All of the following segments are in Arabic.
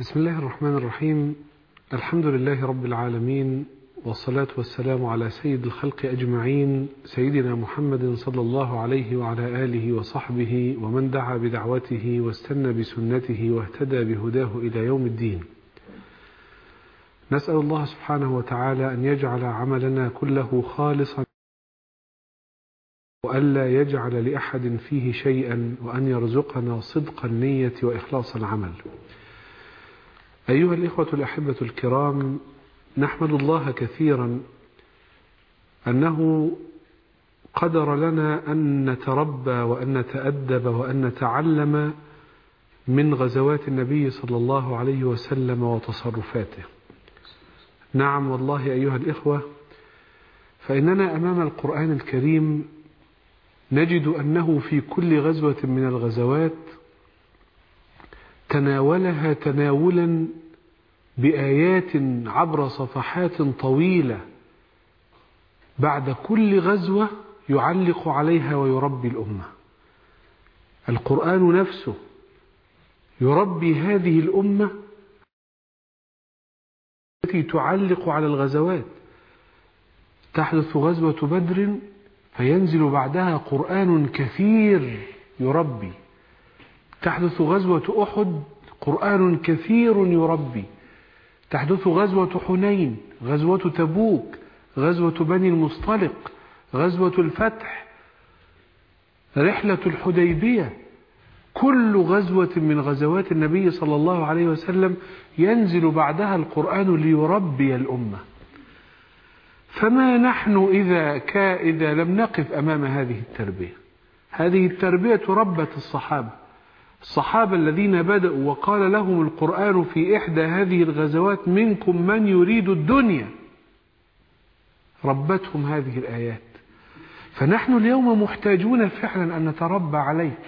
بسم الله الرحمن الرحيم. الحمد لله رب العالمين والصلاة والسلام على سيد الخلق أجمعين سيدنا محمد صلى الله عليه وعلى آله وصحبه ومن دعا بدعوته واستنى بسنته واهتدى بهداه إلى يوم الدين. نسأل الله سبحانه وتعالى أن يجعل عملنا كله خالصا وألا يجعل لأحد فيه شيئا وأن يرزقنا صدق النية وإخلاص العمل. أيها الإخوة الأحبة الكرام نحمد الله كثيرا أنه قدر لنا أن نتربى وأن نتأدب وأن نتعلم من غزوات النبي صلى الله عليه وسلم وتصرفاته. نعم والله أيها الإخوة فإننا أمام القرآن الكريم نجد أنه في كل غزوة من الغزوات تناولها تناولا بآيات عبر صفحات طويلة بعد كل غزوة يعلق عليها ويربي الأمة. القرآن نفسه يربي هذه الأمة التي تعلق على الغزوات. تحدث غزوة بدر فينزل بعدها قرآن كثير يربي. تحدث غزوة أحد قرآن كثير يربي. تحدث غزوة حنين غزوة تبوك غزوة بني المصطلق غزوة الفتح رحلة الحديبية. كل غزوة من غزوات النبي صلى الله عليه وسلم ينزل بعدها القرآن ليربي الأمة. فما نحن إذا, إذا لم نقف أمام هذه التربية؟ هذه التربية ربت الصحابة. الصحابة الذين بدأوا وقال لهم القرآن في إحدى هذه الغزوات منكم من يريد الدنيا. ربتهم هذه الآيات. فنحن اليوم محتاجون فعلا أن نتربى عليه.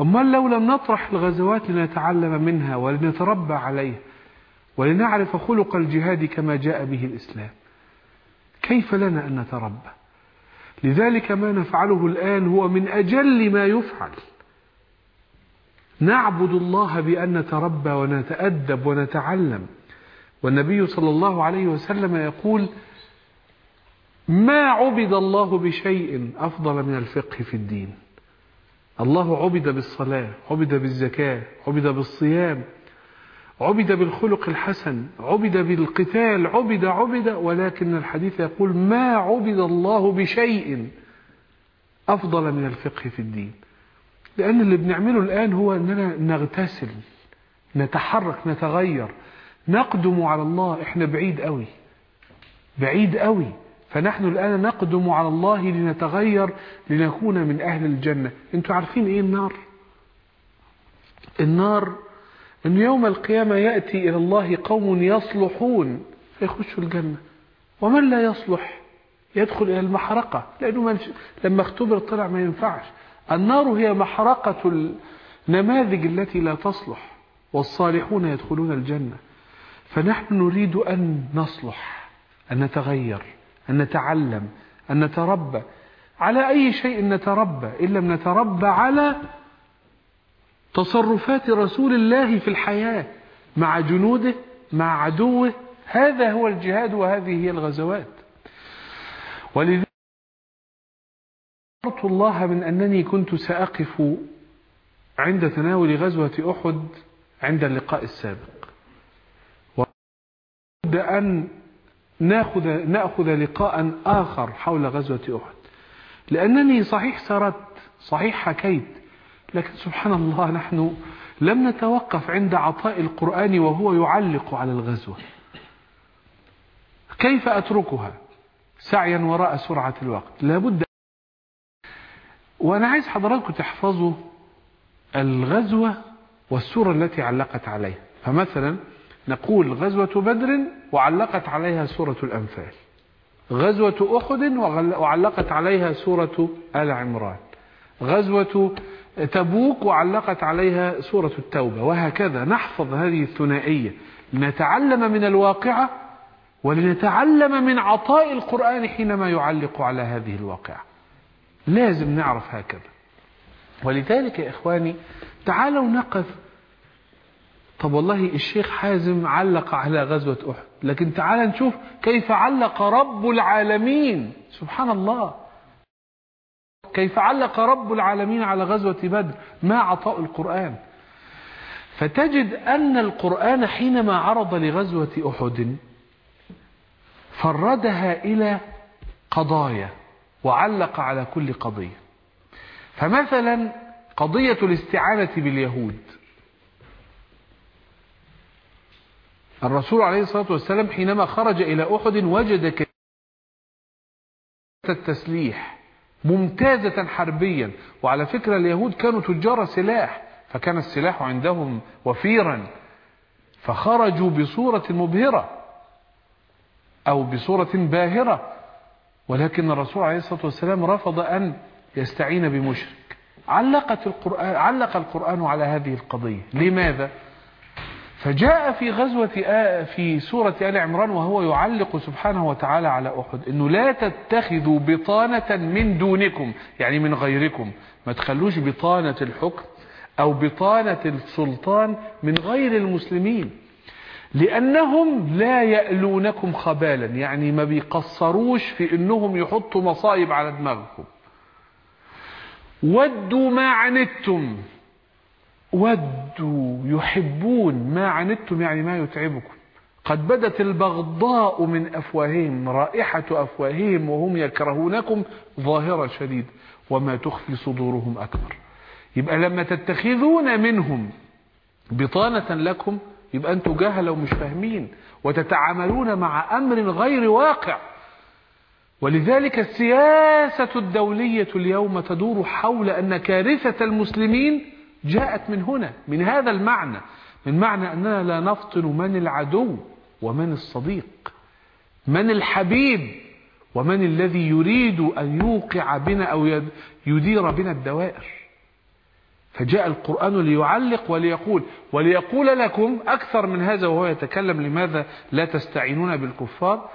أما لو لم نطرح الغزوات لنتعلم منها ولنتربى عليه ولنعرف خلق الجهاد كما جاء به الإسلام كيف لنا أن نتربى؟ لذلك ما نفعله الآن هو من أجل ما يفعل. نعبد الله بأن نتربى ونتأدب ونتعلم. والنبي صلى الله عليه وسلم يقول ما عبد الله بشيء أفضل من الفقه في الدين. الله عبد بالصلاة عبد بالزكاة عبد بالصيام عبد بالخلق الحسن عبد بالقتال عبد عبد ولكن الحديث يقول ما عبد الله بشيء أفضل من الفقه في الدين. لأن اللي بنعمله الآن هو أننا نغتسل نتحرك نتغير. نقدم على الله إحنا بعيد قوي بعيد قوي فنحن الآن نقدم على الله لنتغير لنكون من أهل الجنة. أنتوا عارفين إيه النار؟ النار أن يوم القيامة يأتي إلى الله قوم يصلحون. فيخشوا الجنة. ومن لا يصلح؟ يدخل إلى المحرقة. لأنه لما اختبر طلع ما ينفعش. النار هي محرقة النماذج التي لا تصلح والصالحون يدخلون الجنة. فنحن نريد أن نصلح أن نتغير أن نتعلم أن نتربى. على أي شيء نتربى؟ إن لم نتربى على تصرفات رسول الله في الحياة مع جنوده مع عدوه. هذا هو الجهاد وهذه هي الغزوات. ولذلك أمرت الله من أنني كنت سأقف عند تناول غزوة أحد عند اللقاء السابق. وأود أن نأخذ, نأخذ لقاء آخر حول غزوة أحد. لأنني صحيح سردت صحيح حكيت لكن سبحان الله نحن لم نتوقف عند عطاء القرآن وهو يعلق على الغزوة. كيف أتركها؟ سعيا وراء سرعة الوقت. لابد وأنا عايز حضراتكم تحفظوا الغزوة والسورة التي علقت عليها. فمثلا نقول غزوة بدر وعلقت عليها سورة الأنفال. غزوة أحد وعلقت عليها سورة آل عمران. غزوة تبوك وعلقت عليها سورة التوبة. وهكذا نحفظ هذه الثنائية. لنتعلم من الواقعة ولنتعلم من عطاء القرآن حينما يعلق على هذه الواقعة. لازم نعرف هكذا. ولذلك يا إخواني تعالوا نقف. طب والله الشيخ حازم علق على غزوة أحد لكن تعال نشوف كيف علق رب العالمين. سبحان الله. كيف علق رب العالمين على غزوة بدر؟ ما عطاء القرآن. فتجد أن القرآن حينما عرض لغزوة أحد فردها إلى قضايا. وعلق على كل قضية. فمثلا قضية الاستعانة باليهود. الرسول عليه الصلاة والسلام حينما خرج إلى أحد وجد التسليح ممتازة حربيا. وعلى فكرة اليهود كانوا تجار سلاح فكان السلاح عندهم وفيرا. فخرجوا بصورة مبهرة أو بصورة باهرة. ولكن الرسول عليه الصلاة والسلام رفض أن يستعين بمشرك. علقت القرآن علق القرآن على هذه القضية. لماذا؟ فجاء في غزوة في سورة آل عمران وهو يعلق سبحانه وتعالى على أحد. إنه لا تتخذوا بطانة من دونكم يعني من غيركم. ما تخلوش بطانة الحكم أو بطانة السلطان من غير المسلمين. لأنهم لا يألونكم خبالا يعني ما بيقصروش في إنهم يحطوا مصائب على دماغكم. ودوا ما عنتم. ودوا يحبون ما عنتم يعني ما يتعبكم. قد بدت البغضاء من أفواههم رائحة أفواههم وهم يكرهونكم ظاهرة شديد وما تخفي صدورهم أكبر. يبقى لما تتخذون منهم بطانة لكم يبقى أنتم جهلة ومش فاهمين. وتتعاملون مع أمر غير واقع. ولذلك السياسة الدولية اليوم تدور حول أن كارثة المسلمين جاءت من هنا من هذا المعنى. من معنى أننا لا نفطن من العدو ومن الصديق. من الحبيب ومن الذي يريد أن يوقع بنا أو يدير بنا الدوائر. فجاء القرآن ليعلق وليقول وليقول لكم أكثر من هذا وهو يتكلم لماذا لا تستعينون بالكفار؟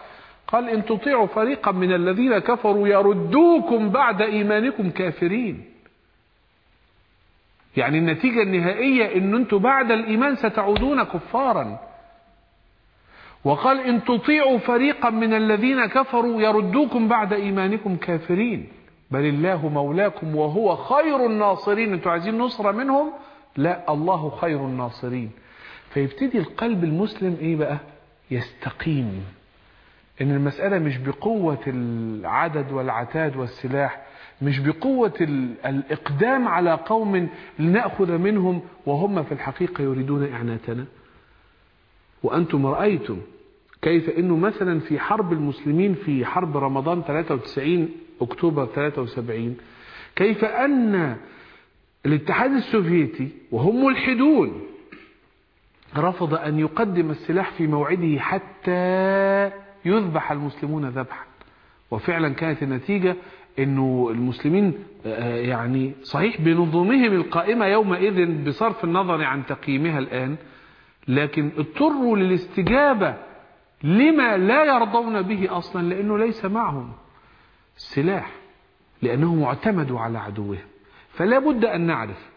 قال إن تطيعوا فريقا من الذين كفروا يردوكم بعد إيمانكم كافرين. يعني النتيجة النهائية إن أنتم بعد الإيمان ستعودون كفارا. وقال إن تطيعوا فريقا من الذين كفروا يردوكم بعد إيمانكم كافرين. بل الله مولاكم وهو خير الناصرين. أنتوا عايزين نصرة منهم؟ لا الله خير الناصرين. فيبتدي القلب المسلم إيه بقى؟ يستقيم. إن المسألة مش بقوة العدد والعتاد والسلاح مش بقوة الإقدام على قوم لنأخذ منهم وهم في الحقيقة يريدون إعناتنا وأنتم رأيتم كيف أنه مثلا في حرب المسلمين في حرب رمضان 93 أكتوبر 73 كيف أن الاتحاد السوفيتي وهم ملحدون رفض أن يقدم السلاح في موعده حتى يذبح المسلمون ذبحا. وفعلا كانت النتيجة إنه المسلمين يعني صحيح بنظامهم القائمة يومئذ بصرف النظر عن تقييمها الآن لكن اضطروا للاستجابة لما لا يرضون به أصلا لأنه ليس معهم. السلاح لأنهم اعتمدوا على عدوهم. فلا بد أن نعرف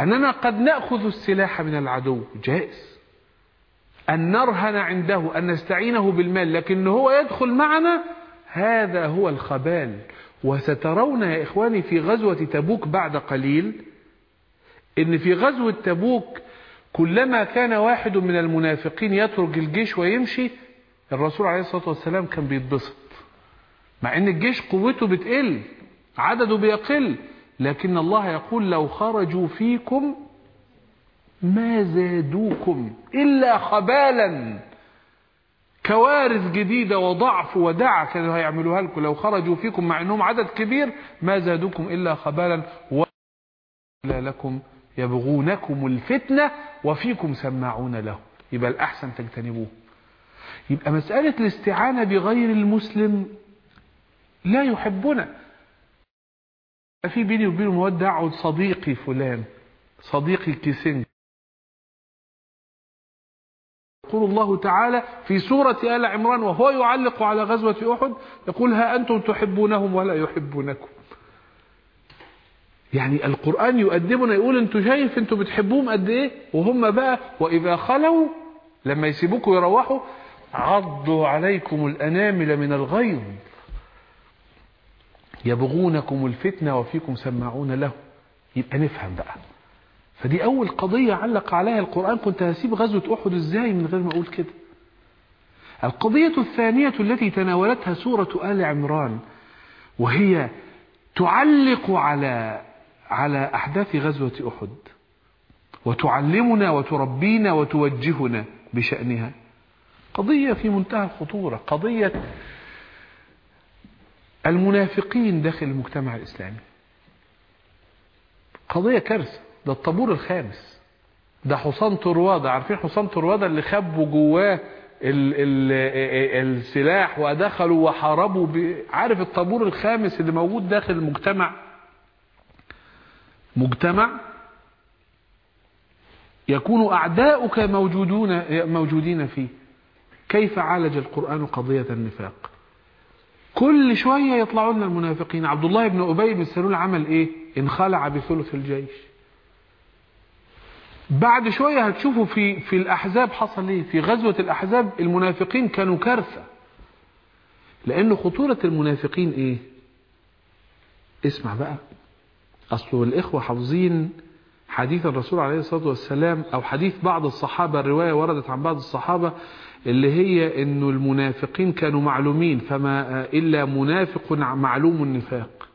أننا قد نأخذ السلاح من العدو. جائز. أن نرهن عنده أن نستعينه بالمال لكن هو يدخل معنا. هذا هو الخبال. وسترون يا إخواني في غزوة تبوك بعد قليل إن في غزوة تبوك كلما كان واحد من المنافقين يترك الجيش ويمشي الرسول عليه الصلاة والسلام كان بيتبسط. مع إن الجيش قوته بتقل عدده بيقل لكن الله يقول لو خرجوا فيكم ما زادوكم إلا خبالا كوارث جديدة وضعف ودع كانوا هيعملوها لكم. لو خرجوا فيكم مع إنهم عدد كبير ما زادوكم إلا خبالا ولا لكم يبغونكم الفتنة وفيكم سماعون له. يبقى الأحسن تجتنبوه. يبقى مسألة الاستعانة بغير المسلم لا يحبنا. في بيني وبينه مودة اقعد صديقي فلان صديقي كيسنج يقول الله تعالى في سورة آل عمران وهو يعلق على غزوة أحد يقول ها أنتم تحبونهم ولا يحبونكم؟ يعني القرآن يؤدبنا يقول أنتوا شايف أنتوا بتحبوهم قد إيه؟ وهم بقى وإذا خلوا لما يسيبوكوا يروحوا عضوا عليكم الأنامل من الغيظ. يبغونكم الفتنة وفيكم سماعون له. يبقى نفهم بقى. فدي أول قضية علق عليها القرآن. كنت هسيب غزوة أحد إزاي من غير ما أقول كده؟ القضية الثانية التي تناولتها سورة آل عمران وهي تعلق على على أحداث غزوة أحد. وتعلمنا وتربينا وتوجهنا بشأنها. قضية في منتهى الخطورة. قضية المنافقين داخل المجتمع الإسلامي. قضية كارثة. ده الطابور الخامس. ده حصان طروادة عارفين حصان طروادة اللي خبوا جواه ال ال السلاح ودخلوا وحاربوا. عارف الطابور الخامس اللي موجود داخل المجتمع؟ مجتمع يكون أعداؤك موجودون موجودين فيه. كيف عالج القرآن قضية النفاق؟ كل شوية يطلعوا لنا المنافقين. عبد الله بن أبي بن سلول عمل إيه؟ انخلع بثلث الجيش. بعد شوية هتشوفوا في في الأحزاب حصل إيه؟ في غزوة الأحزاب المنافقين كانوا كارثة. لأن خطورة المنافقين إيه؟ اسمع بقى. أصل الإخوة حافظين حديث الرسول عليه الصلاة والسلام أو حديث بعض الصحابة الرواية وردت عن بعض الصحابة اللي هي أنه المنافقين كانوا معلومين فما إلا منافق معلوم النفاق.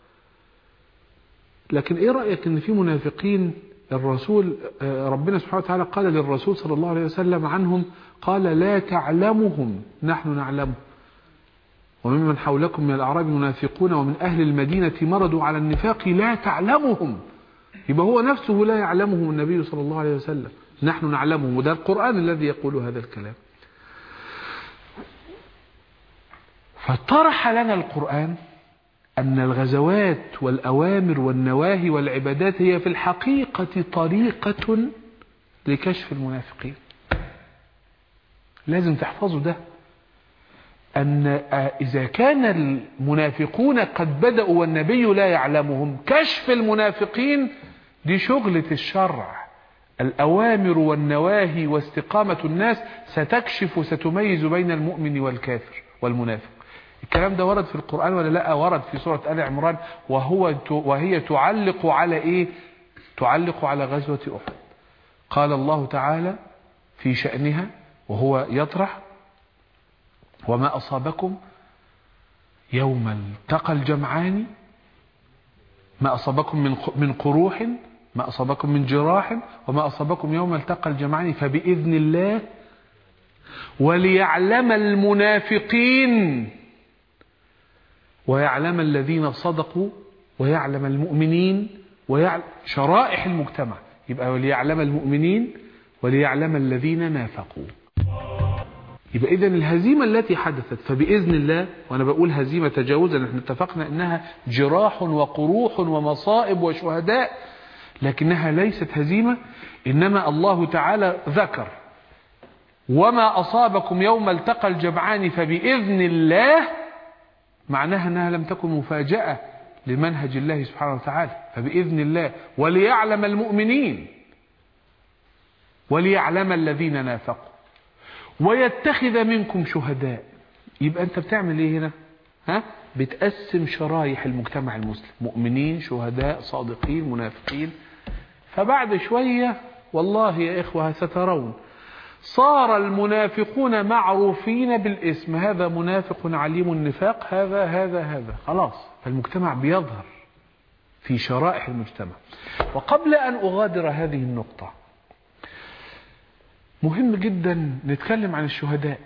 لكن إيه رأيك أن في منافقين الرسول ربنا سبحانه وتعالى قال للرسول صلى الله عليه وسلم عنهم قال لا تعلمهم نحن نعلمهم وممن حولكم من الأعراب منافقون ومن أهل المدينة مرضوا على النفاق لا تعلمهم. يبقى هو نفسه لا يعلمهم النبي صلى الله عليه وسلم. نحن نعلمهم وده القرآن الذي يقول هذا الكلام. فطرح لنا القرآن أن الغزوات والأوامر والنواهي والعبادات هي في الحقيقة طريقة لكشف المنافقين. لازم تحفظوا ده. أن إذا كان المنافقون قد بدأوا والنبي لا يعلمهم كشف المنافقين دي شغلة الشرع. الأوامر والنواهي واستقامة الناس ستكشف وستميز بين المؤمن والكافر والمنافق. الكلام ده ورد في القرآن ولا لأ؟ ورد في سورة آل عمران. وهو وهي تعلق على إيه؟ تعلق على غزوة أحد. قال الله تعالى في شأنها وهو يطرح وما أصابكم يوم التقى الجمعان؟ ما أصابكم من من قروح ما أصابكم من جراح وما أصابكم يوم التقى الجمعان فبإذن الله وليعلم المنافقين ويعلم الذين صدقوا ويعلم المؤمنين ويعلم شرائح المجتمع. يبقى وليعلم المؤمنين وليعلم الذين نافقوا. يبقى إذا الهزيمة التي حدثت فبإذن الله وأنا بقول هزيمة تجاوزا إحنا اتفقنا إنها جراح وقروح ومصائب وشهداء لكنها ليست هزيمة إنما الله تعالى ذكر. وما أصابكم يوم التقى الجمعان فبإذن الله معناها أنها لم تكن مفاجأة لمنهج الله سبحانه وتعالى. فبإذن الله وليعلم المؤمنين وليعلم الذين نافقوا. ويتخذ منكم شهداء. يبقى أنت بتعمل إيه هنا؟ ها؟ بتقسم شرايح المجتمع المسلم. مؤمنين شهداء صادقين منافقين. فبعد شوية والله يا إخوة سترون صار المنافقون معروفين بالاسم. هذا منافق عليم النفاق هذا هذا هذا. خلاص فالمجتمع بيظهر في شرائح المجتمع. وقبل أن أغادر هذه النقطة مهم جدا نتكلم عن الشهداء.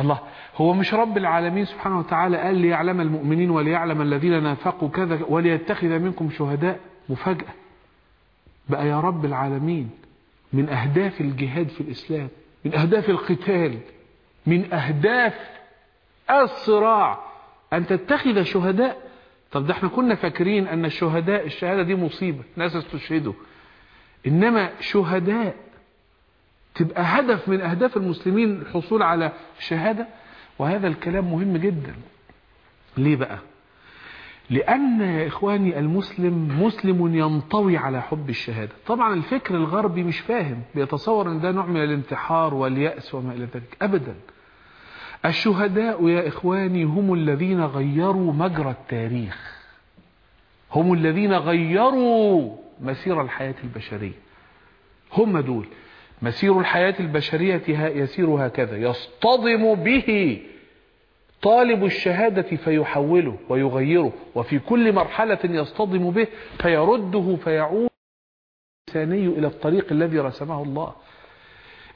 الله هو مش رب العالمين سبحانه وتعالى قال ليعلم المؤمنين وليعلم الذين نافقوا كذا وليتخذ منكم شهداء؟ مفاجأة. بقى يا رب العالمين من أهداف الجهاد في الإسلام من أهداف القتال من أهداف الصراع. أن تتخذ شهداء؟ طب ده إحنا كنا فاكرين أن الشهداء الشهادة دي مصيبة ناس استشهدوا. إنما شهداء تبقى هدف من أهداف المسلمين الحصول على شهادة؟ وهذا الكلام مهم جدا. ليه بقى؟ لأن يا إخواني المسلم مسلم ينطوي على حب الشهادة. طبعا الفكر الغربي مش فاهم بيتصور أن ده نوع من الانتحار واليأس وما إلى ذلك. أبدا. الشهداء يا إخواني هم الذين غيروا مجرى التاريخ. هم الذين غيروا مسير الحياة البشرية. هم دول. مسير الحياة البشرية يسير هكذا. يصطدم به طالب الشهادة فيحوله ويغيره وفي كل مرحلة يصطدم به فيرده فيعود الإنساني إلى الطريق الذي رسمه الله.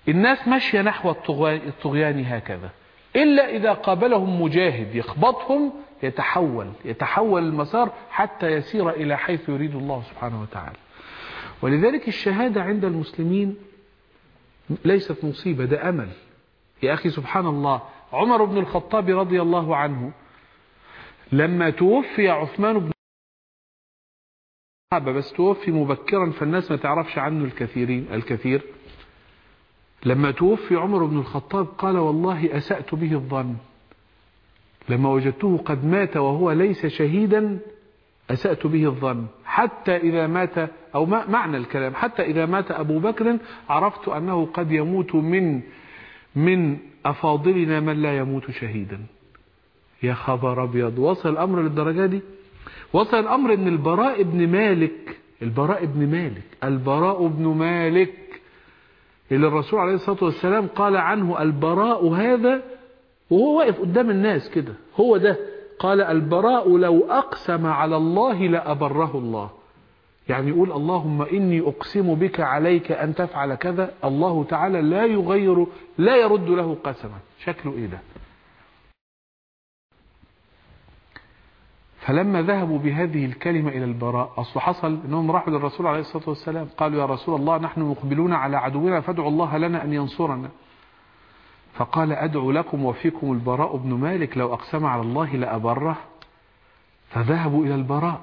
الناس ماشية نحو الطغيان هكذا. إلا إذا قابلهم مجاهد يخبطهم يتحول يتحول المسار حتى يسير إلى حيث يريد الله سبحانه وتعالى. ولذلك الشهادة عند المسلمين ليست مصيبة ده أمل. يا أخي سبحان الله عمر بن الخطاب رضي الله عنه لما توفي عثمان بن بس توفي مبكرا فالناس ما تعرفش عنه الكثيرين الكثير. لما توفي عمر بن الخطاب قال والله أسأت به الظن. لما وجدته قد مات وهو ليس شهيدا أسأت به الظن. حتى إذا مات أو ما معنى الكلام حتى إذا مات أبو بكر عرفت أنه قد يموت من من أفاضلنا من لا يموت شهيدا. يا خبر أبيض وصل الأمر للدرجة دي؟ وصل الأمر أن البراء بن مالك البراء بن مالك البراء بن مالك اللي الرسول عليه الصلاة والسلام قال عنه البراء هذا وهو واقف قدام الناس كده هو ده قال البراء لو أقسم على الله لأبره الله. يعني يقول اللهم إني أقسم بك عليك أن تفعل كذا الله تعالى لا يغير لا يرد له قسما. شكله إيه ده؟ فلما ذهبوا بهذه الكلمة إلى البراء أصل حصل أنهم راحوا للرسول عليه الصلاة والسلام قالوا يا رسول الله نحن مقبلون على عدونا فادعوا الله لنا أن ينصرنا. فقال أدعو لكم وفيكم البراء بن مالك لو أقسم على الله لأبره. فذهبوا إلى البراء.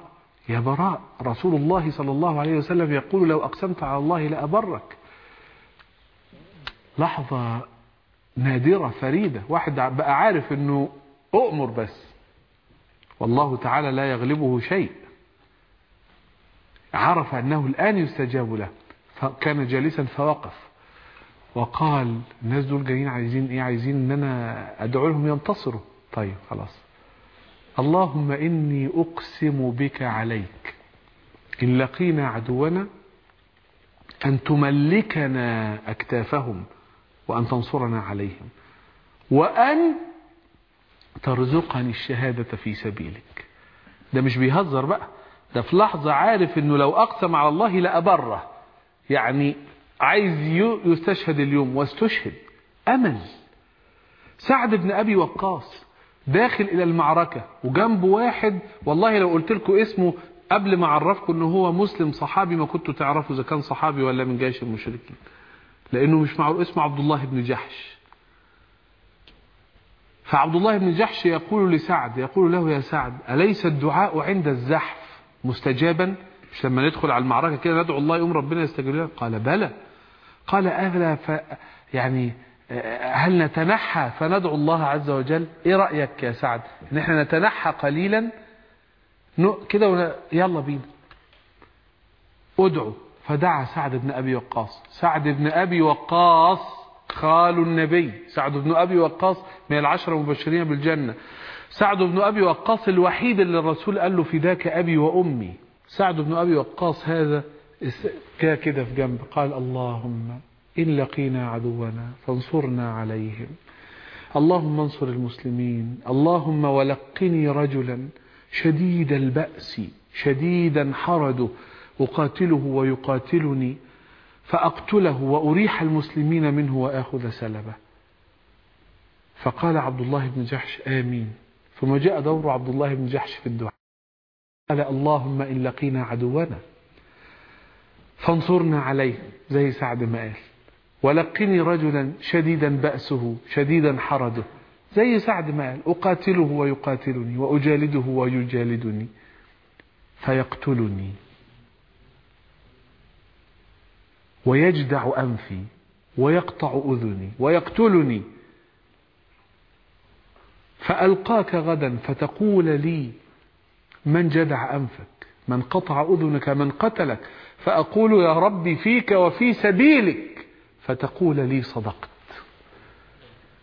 يا براء رسول الله صلى الله عليه وسلم يقول لو أقسمت على الله لأبرك. لحظة نادرة فريدة. واحد بقى عارف أنه أؤمر بس. والله تعالى لا يغلبه شيء. عرف أنه الآن يستجاب له. فكان جالسا فوقف. وقال الناس دول جايين عايزين إيه؟ عايزين إن أنا أدعو لهم ينتصروا. طيب خلاص. اللهم إني أقسم بك عليك. إن لقينا عدونا أن تملكنا أكتافهم وأن تنصرنا عليهم وأن ترزقني الشهادة في سبيلك. ده مش بيهزر بقى. ده في لحظة عارف إنه لو أقسم على الله لأبره يعني عايز يستشهد اليوم واستشهد. أمل. سعد بن أبي وقاص داخل إلى المعركة وجنبه واحد والله لو قلت لكم اسمه قبل ما أعرفكم إنه هو مسلم صحابي ما كنتوا تعرفوا إذا كان صحابي ولا من جيش المشركين. لأنه مش معروف اسمه عبد الله بن جحش. فعبد الله بن جحش يقول لسعد يقول له يا سعد أليس الدعاء عند الزحف مستجابا؟ مش لما ندخل على المعركة كده ندعو الله يوم ربنا يستجيب لنا؟ قال بلى. قال أهلا ف يعني هل نتنحى فندعو الله عز وجل؟ إيه رأيك يا سعد؟ ان إحنا نتنحى قليلا؟ كده ون... يلا بينا. ادعو. فدعا سعد بن أبي وقاص. سعد بن أبي وقاص خال النبي. سعد بن أبي وقاص من العشرة المبشرين بالجنة. سعد بن أبي وقاص الوحيد اللي الرسول قال له فداك أبي وأمي. سعد بن أبي وقاص هذا كده في جنب. قال اللهم إن لقينا عدونا فانصرنا عليهم. اللهم انصر المسلمين. اللهم ولقني رجلا شديد البأس شديدا حرده أقاتله ويقاتلني فأقتله وأريح المسلمين منه وآخذ سلبه. فقال عبد الله بن جحش آمين. ثم جاء دور عبد الله بن جحش في الدعاء. قال اللهم إن لقينا عدونا فانصرنا عليه زي سعد ما قال. ولقني رجلا شديدا بأسه شديدا حرده. زي سعد ما قال أقاتله ويقاتلني وأجالده ويجالدني. فيقتلني. ويجدع أنفي ويقطع أذني ويقتلني. فألقاك غدا فتقول لي من جدع أنفك؟ من قطع أذنك؟ من قتلك؟ فأقول يا ربي فيك وفي سبيلك. فتقول لي صدقت.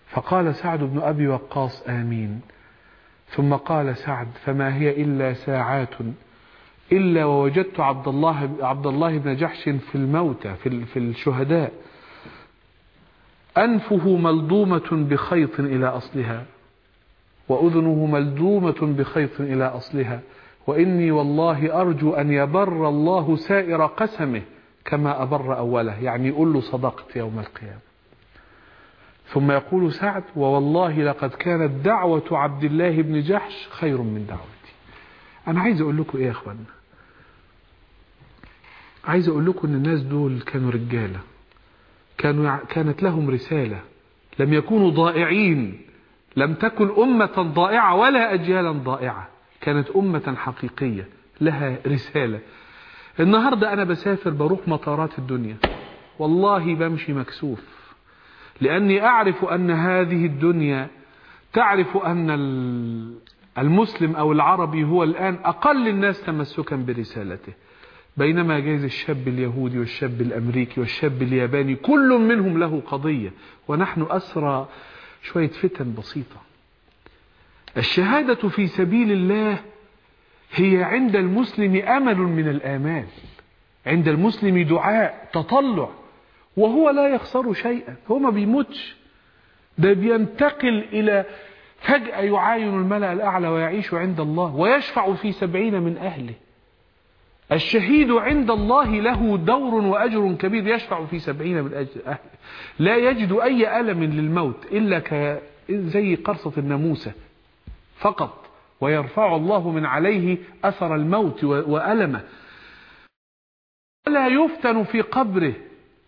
فقال سعد بن أبي وقاص آمين. ثم قال سعد فما هي إلا ساعات. إلا ووجدت عبد الله عبد الله بن جحش في الموتى في في الشهداء. أنفه ملضومة بخيط إلى أصلها وأذنه ملدومة بخيط إلى أصلها وإني والله أرجو أن يبر الله سائر قسمه. كما أبر أوله يعني يقول له صدقت يوم القيامة. ثم يقول سعد ووالله لقد كانت دعوة عبد الله بن جحش خير من دعوتي. أنا عايز أقول لكم إيه يا أخوانا عايز أقول لكم أن الناس دول كانوا رجالة. كانوا كانت لهم رسالة. لم يكونوا ضائعين. لم تكن أمة ضائعة ولا أجيالا ضائعة. كانت أمة حقيقية لها رسالة. النهاردة أنا بسافر بروح مطارات الدنيا. والله بمشي مكسوف. لأني أعرف أن هذه الدنيا تعرف أن المسلم أو العربي هو الآن أقل الناس تمسكا برسالته. بينما جايز الشاب اليهودي والشاب الأمريكي والشاب الياباني كل منهم له قضية. ونحن أسرى شوية فتن بسيطة. الشهادة في سبيل الله هي عند المسلم أمل من الآمال. عند المسلم دعاء تطلع. وهو لا يخسر شيئا. هو ما بيموتش. ده بينتقل إلى فجأة يعاين الملأ الأعلى ويعيش عند الله ويشفع في سبعين من أهله. الشهيد عند الله له دور وأجر كبير يشفع في سبعين من أهله. لا يجد أي ألم للموت إلا زي قرصة الناموسة. فقط. ويرفع الله من عليه أثر الموت وألمه. ولا يفتن في قبره.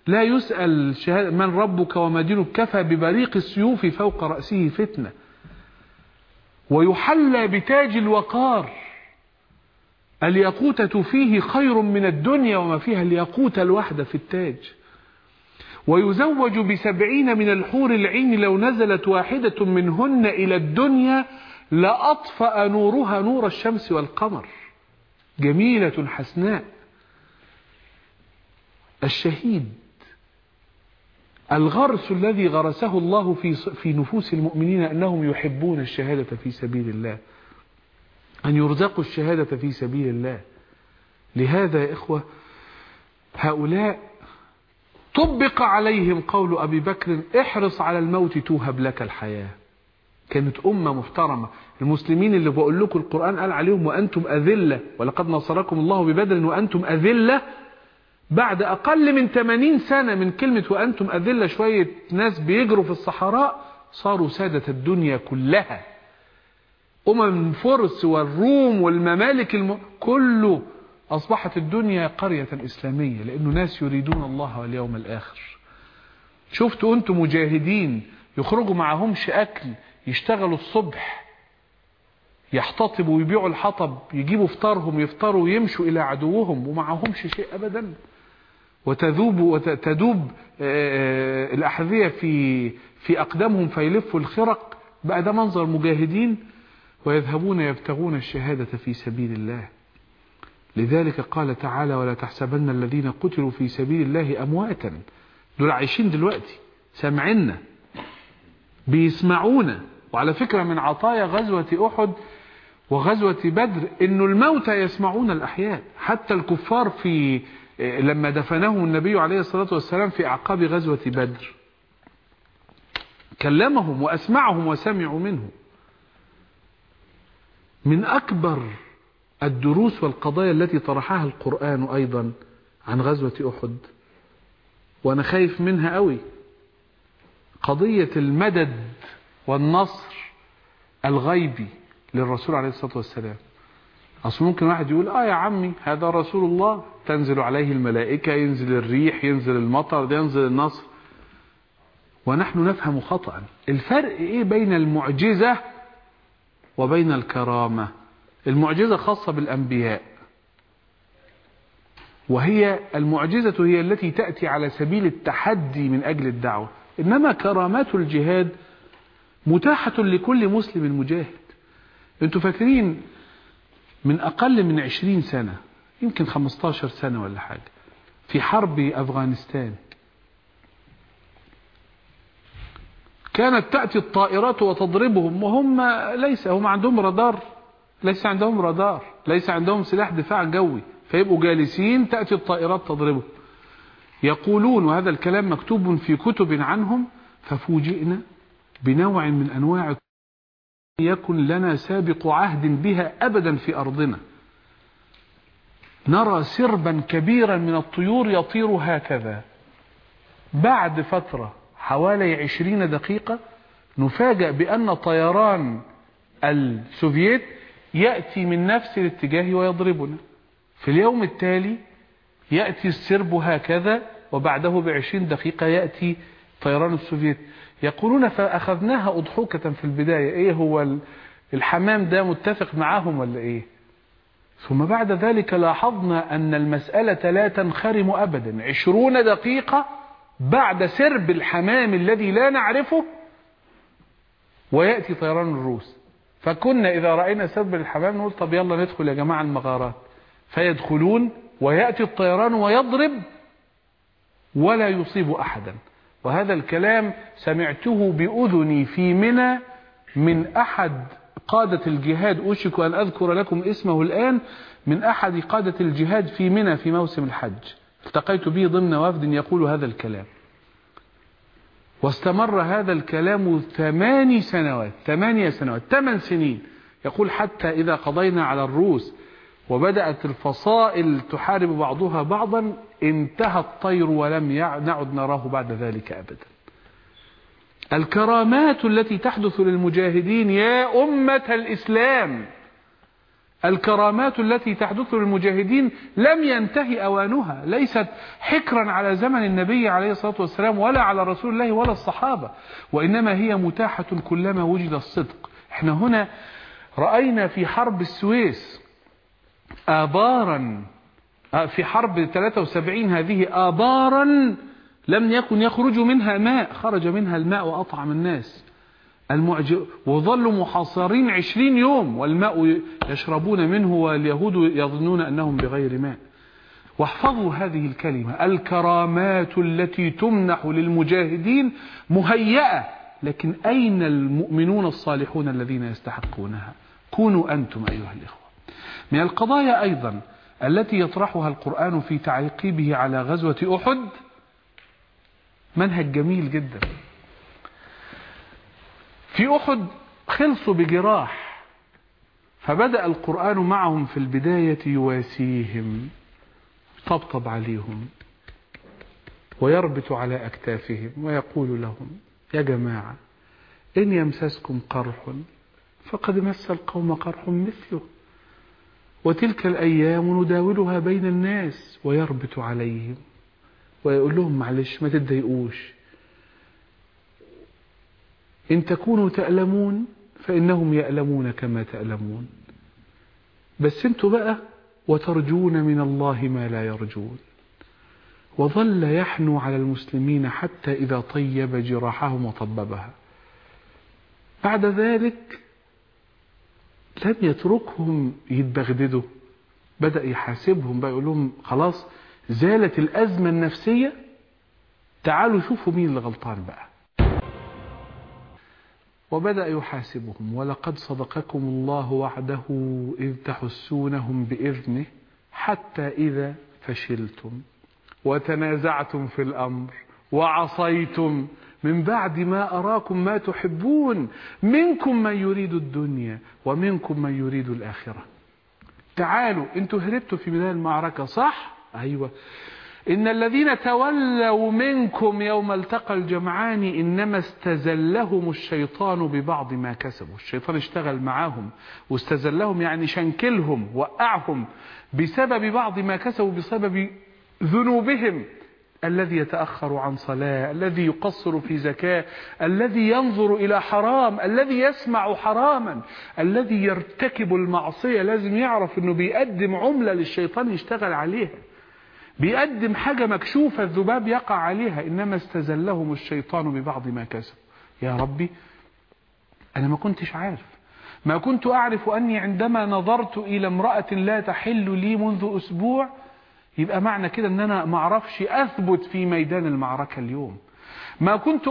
لا يسأل من ربك وما دينك كفى ببريق السيوف فوق رأسه فتنة. ويحلى بتاج الوقار. الياقوتة فيه خير من الدنيا وما فيها الياقوتة الواحدة في التاج. ويزوج بسبعين من الحور العين لو نزلت واحدة منهن إلى الدنيا لأطفأ نورها نور الشمس والقمر. جميلة حسناء. الشهيد. الغرس الذي غرسه الله في في نفوس المؤمنين أنهم يحبون الشهادة في سبيل الله. أن يرزقوا الشهادة في سبيل الله. لهذا يا إخوة هؤلاء طبق عليهم قول أبي بكر احرص على الموت توهب لك الحياة. كانت أمة محترمة. المسلمين اللي بقول لكم القرآن قال عليهم وأنتم أذلة ولقد نصركم الله ببدر وأنتم أذلة. بعد أقل من 80 سنة من كلمة وأنتم أذلة شوية ناس بيجروا في الصحراء صاروا سادة الدنيا كلها. أمم فرس والروم والممالك الم... كله أصبحت الدنيا قرية إسلامية لأنه ناس يريدون الله واليوم الآخر. شفتوا أنتم مجاهدين يخرجوا معهمش أكل يشتغلوا الصبح يحتطبوا ويبيعوا الحطب يجيبوا فطارهم يفطروا ويمشوا إلى عدوهم ومعهمش شيء أبدا. وتذوب وتدوب الأحذية في في أقدامهم فيلفوا الخرق. بقى ده منظر مجاهدين ويذهبون يبتغون الشهادة في سبيل الله. لذلك قال تعالى ولا تحسبن الذين قتلوا في سبيل الله أمواتا. دول عايشين دلوقتي سامعنا بيسمعونا. وعلى فكرة من عطايا غزوة أحد وغزوة بدر إنه الموتى يسمعون الأحياء. حتى الكفار في لما دفنهم النبي عليه الصلاة والسلام في أعقاب غزوة بدر. كلمهم وأسمعهم وسمعوا منه. من أكبر الدروس والقضايا التي طرحها القرآن أيضا عن غزوة أحد. وأنا خايف منها قوي قضية المدد والنصر الغيبي للرسول عليه الصلاة والسلام. أصل ممكن واحد يقول آه يا عمي هذا رسول الله. تنزل عليه الملائكة ينزل الريح ينزل المطر ينزل النصر. ونحن نفهم خطأ. الفرق إيه بين المعجزة وبين الكرامة؟ المعجزة خاصة بالأنبياء. وهي المعجزة هي التي تأتي على سبيل التحدي من أجل الدعوة. إنما كرامات الجهاد متاحة لكل مسلم مجاهد. أنتوا فاكرين من أقل من عشرين سنة يمكن 15 سنة ولا حاجة في حرب أفغانستان. كانت تأتي الطائرات وتضربهم وهم ليس هم عندهم رادار ليس عندهم رادار ليس عندهم سلاح دفاع جوي فيبقوا جالسين تأتي الطائرات تضربهم. يقولون وهذا الكلام مكتوب في كتب عنهم ففوجئنا بنوع من أنواع يكن لنا سابق عهد بها أبدا في أرضنا. نرى سربا كبيرا من الطيور يطير هكذا. بعد فترة حوالي عشرين دقيقة نفاجأ بأن طيران السوفييت يأتي من نفس الاتجاه ويضربنا. في اليوم التالي يأتي السرب هكذا وبعده بعشرين دقيقة يأتي طيران السوفييت. يقولون فأخذناها أضحوكة في البداية. إيه هو الحمام ده متفق معاهم ولا إيه؟ ثم بعد ذلك لاحظنا أن المسألة لا تنخرم أبدا. عشرون دقيقة بعد سرب الحمام الذي لا نعرفه ويأتي طيران الروس. فكنا إذا رأينا سرب الحمام نقول طب يلا ندخل يا جماعة المغارات. فيدخلون ويأتي الطيران ويضرب ولا يصيب أحدا. وهذا الكلام سمعته بأذني في منى من أحد قادة الجهاد. أوشك أن أذكر لكم اسمه الآن. من أحد قادة الجهاد في منى في موسم الحج. التقيت به ضمن وفد يقول هذا الكلام. واستمر هذا الكلام ثماني سنوات ثمانية سنوات ثمان سنين. يقول حتى إذا قضينا على الروس وبدأت الفصائل تحارب بعضها بعضا انتهى الطير ولم نعد نراه بعد ذلك أبدا. الكرامات التي تحدث للمجاهدين يا أمة الإسلام! الكرامات التي تحدث للمجاهدين لم ينتهي أوانها ليست حكرا على زمن النبي عليه الصلاة والسلام ولا على رسول الله ولا الصحابة وإنما هي متاحة كلما وجد الصدق. إحنا هنا رأينا في حرب السويس آبارا. في حرب 73 هذه آبارا لم يكن يخرج منها ماء خرج منها الماء وأطعم الناس. المعج... وظلوا محاصرين عشرين يوم والماء يشربون منه واليهود يظنون أنهم بغير ماء. واحفظوا هذه الكلمة الكرامات التي تمنح للمجاهدين مهيئة لكن أين المؤمنون الصالحون الذين يستحقونها؟ كونوا أنتم أيها الإخوة. من القضايا أيضا التي يطرحها القرآن في تعقيبه على غزوة أحد منهج جميل جدا. في أحد خلصوا بجراح فبدأ القرآن معهم في البداية يواسيهم طبطب عليهم ويربط على أكتافهم ويقول لهم يا جماعة إن يمسسكم قرح فقد مس القوم قرح مثله. وتلك الأيام نداولها بين الناس ويربط عليهم. ويقول لهم معلش ما تتضايقوش. إن تكونوا تألمون فإنهم يألمون كما تألمون. بس أنتوا بقى وترجون من الله ما لا يرجون. وظل يحنو على المسلمين حتى إذا طيب جراحهم وطببها. بعد ذلك لم يتركهم يتبغددوا. بدأ يحاسبهم بقى يقول لهم خلاص زالت الأزمة النفسية تعالوا شوفوا مين اللي غلطان بقى. وبدأ يحاسبهم ولقد صدقكم الله وعده إذ تحسونهم بإذنه حتى إذا فشلتم وتنازعتم في الأمر وعصيتم من بعد ما أراكم ما تحبون منكم من يريد الدنيا ومنكم من يريد الآخرة. تعالوا أنتوا هربتوا في بداية المعركة صح؟ أيوة. إن الذين تولوا منكم يوم التقى الجمعان إنما استزلهم الشيطان ببعض ما كسبوا. الشيطان اشتغل معاهم واستزلهم يعني شنكلهم وقعهم بسبب بعض ما كسبوا بسبب ذنوبهم. الذي يتأخر عن صلاة الذي يقصر في زكاة الذي ينظر إلى حرام الذي يسمع حراما الذي يرتكب المعصية لازم يعرف أنه بيقدم عملة للشيطان يشتغل عليها. بيقدم حاجة مكشوفة الذباب يقع عليها إنما استزلهم الشيطان ببعض ما كسب. يا ربي أنا ما كنتش عارف. ما كنت أعرف أني عندما نظرت إلى امرأة لا تحل لي منذ أسبوع يبقى معنى كده أن أنا ما أعرفش أثبت في ميدان المعركة اليوم. ما كنت